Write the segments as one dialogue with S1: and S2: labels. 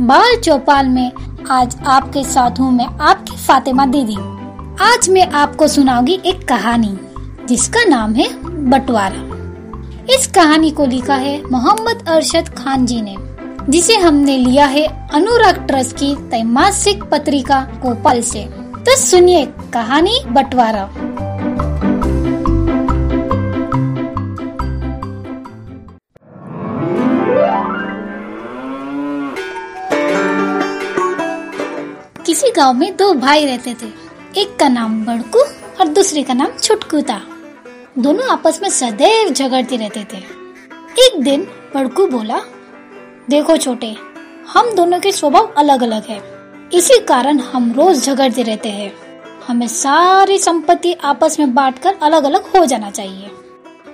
S1: बाल चौपाल में आज आपके साथ हूँ मैं आपकी फातिमा दीदी। आज मैं आपको सुनाऊँगी एक कहानी, जिसका नाम है बंटवारा। इस कहानी को लिखा है मोहम्मद अरशद खान जी ने, जिसे हमने लिया है अनुराग ट्रस्ट की त्रैमासिक पत्रिका कोपल से। तो सुनिए कहानी बंटवारा। गाँव में दो भाई रहते थे। एक का नाम बड़कू और दूसरे का नाम छुटकू था दोनों आपस में सदैव झगड़ते रहते थे। एक दिन बड़कू बोला, देखो छोटे, हम दोनों के स्वभाव अलग अलग है। इसी कारण हम रोज झगड़ते रहते हैं। हमें सारी संपत्ति आपस में बांटकर अलग अलग हो जाना चाहिए।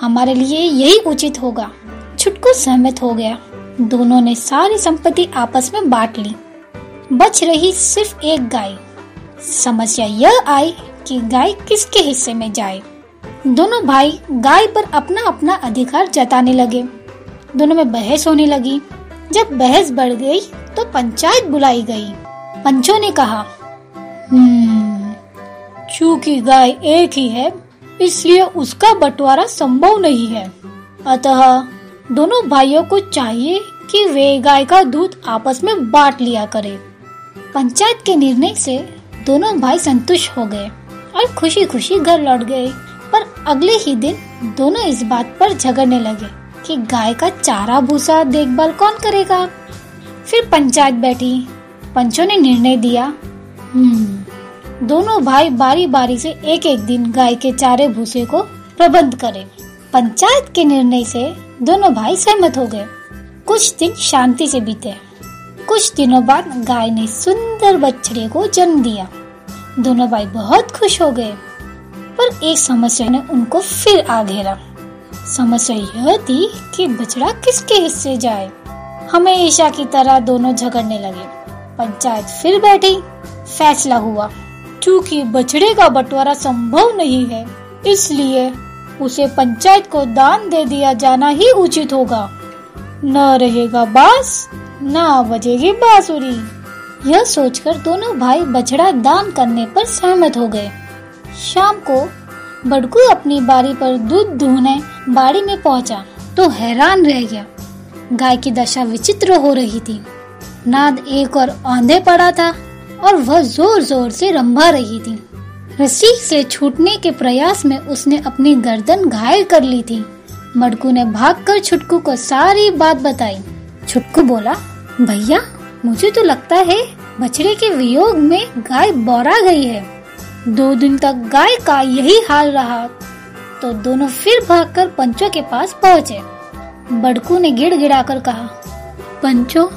S1: हमारे लिए यही उचित होगा। छुटकू सहमत हो गया। दोनों ने सारी संपत्ति आपस में बांट ली। बच रही सिर्फ़ एक गाय। समस्या यह आई कि गाय किसके हिस्से में जाए। दोनों भाई गाय पर अपना अपना अधिकार जताने लगे। दोनों में बहस होने लगी। जब बहस बढ़ गई तो पंचायत बुलाई गई। पंचों ने कहा "हम्म, चूँकि गाय एक ही है इसलिए उसका बंटवारा संभव नहीं है। अतः दोनों भाइयों को चाहिए कि वे गाय का दूध आपस में बांट लिया करें। पंचायत के निर्णय से दोनों भाई संतुष्ट हो गए और खुशी खुशी घर लौट गए। पर अगले ही दिन दोनों इस बात पर झगड़ने लगे कि गाय का चारा भूसा देखभाल कौन करेगा। फिर पंचायत बैठी। पंचों ने निर्णय दिया। हम्म, दोनों भाई बारी बारी से एक एक दिन गाय के चारे भूसे को प्रबंध करें पंचायत के निर्णय से दोनों भाई सहमत हो गए। कुछ दिन शांति से बीते। कुछ दिनों बाद गाय ने सुंदर बछड़े को जन्म दिया। दोनों भाई बहुत खुश हो गए, पर एक समस्या ने उनको फिर आ घेरा समस्या यह थी कि बछड़ा किसके हिस्से जाए। हमेशा की तरह दोनों झगड़ने लगे। पंचायत फिर बैठी। फैसला हुआ क्योंकि बछड़े का बंटवारा संभव नहीं है, इसलिए उसे पंचायत को दान दे दिया जाना ही उचित होगा। न रहेगा बाँस न बजेगी बांसुरी। यह सोचकर दोनों भाई बछड़ा दान करने पर सहमत हो गए। शाम को बड़कू अपनी बारी पर दूध दूहने बाड़ी में पहुँचा तो हैरान रह गया। गाय की दशा विचित्र हो रही थी। नाद एक और औंधे पड़ा था और वह ज़ोर ज़ोर से रंभा रही थी। रस्सी से छूटने के प्रयास में उसने अपनी गर्दन घायल कर ली थी। मडकू ने भागकर छुटकू को सारी बात बताई। छुटकू बोला भैया, मुझे तो लगता है बछड़े के वियोग में गाय बौरा गई है। दो दिन तक गाय का यही हाल रहा तो दोनों फिर भागकर पंचों के पास पहुँचे। बड़कू ने गिड़ गिड़ा कर कहा, पंचो,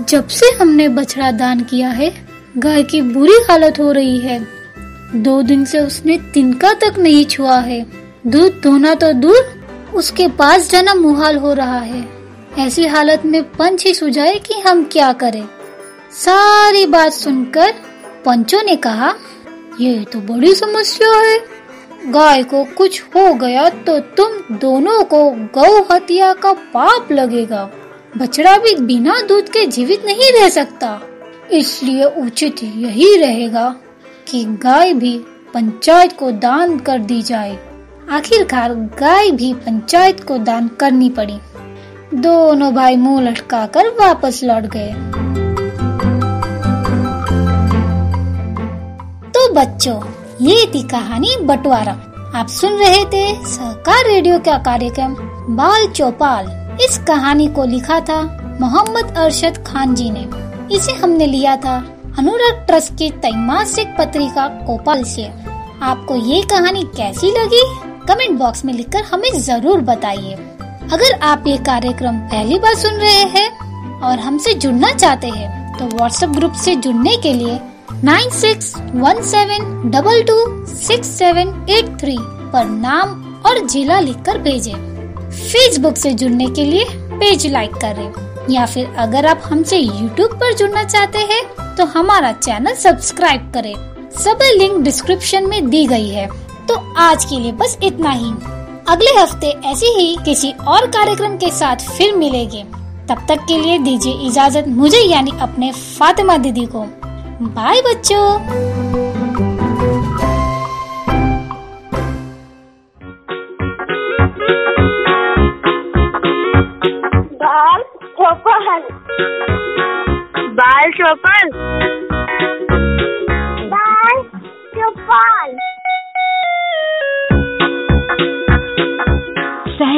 S1: जब से हमने बछड़ा दान किया है, गाय की बुरी हालत हो रही है। दो दिन से उसने तिनका तक नहीं छुआ है। दूध धोना तो दूर, उसके पास जाना मुहाल हो रहा है। ऐसी हालत में पंच ही सुझाए कि हम क्या करें। सारी बात सुनकर पंचों ने कहा, ये तो बड़ी समस्या है। गाय को कुछ हो गया तो तुम दोनों को गौ हत्या का पाप लगेगा। बछड़ा भी बिना दूध के जीवित नहीं रह सकता। इसलिए उचित यही रहेगा कि गाय भी पंचायत को दान कर दी जाए। आखिरकार गाय भी पंचायत को दान करनी पड़ी। दोनों भाई मुँह लटकाकर वापस लौट गए। तो बच्चों, ये थी कहानी बंटवारा। आप सुन रहे थे सहकार रेडियो का कार्यक्रम बाल चौपाल। इस कहानी को लिखा था मोहम्मद अरशद खान जी ने। इसे हमने लिया था अनुराग ट्रस्ट की त्रैमासिक पत्रिका कोपाल से। आपको ये कहानी कैसी लगी? कमेंट बॉक्स में लिखकर हमें ज़रूर बताइए। अगर आप ये कार्यक्रम पहली बार सुन रहे हैं और हमसे जुड़ना चाहते हैं तो व्हाट्सएप ग्रुप से जुड़ने के लिए nine six one seven double two six seven eight three पर नाम और जिला लिखकर भेजें। फेसबुक से जुड़ने के लिए पेज लाइक करें। या फिर अगर आप हमसे यूट्यूब पर जुड़ना चाहते हैं तो हमारा चैनल सब्सक्राइब करें। सभी लिंक डिस्क्रिप्शन में दी गई है। तो आज के लिए बस इतना ही। अगले हफ़्ते ऐसे ही किसी और कार्यक्रम के साथ फिर मिलेंगे। तब तक के लिए दीजिए इजाज़त मुझे यानी अपने फातिमा दीदी को। बाय बच्चों।
S2: बाल चौपन बाल चौपन